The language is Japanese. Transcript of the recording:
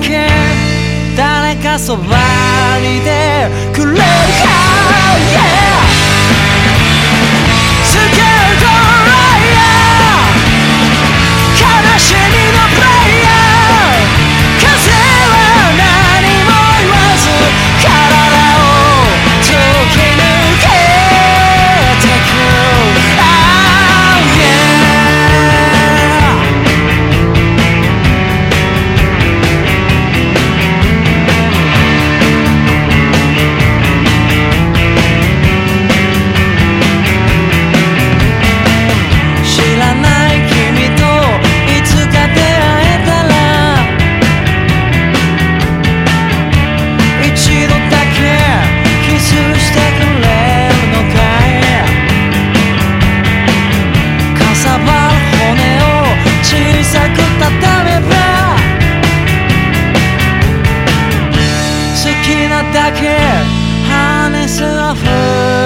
け。誰かそばにいてくれるか。だけ話すオフ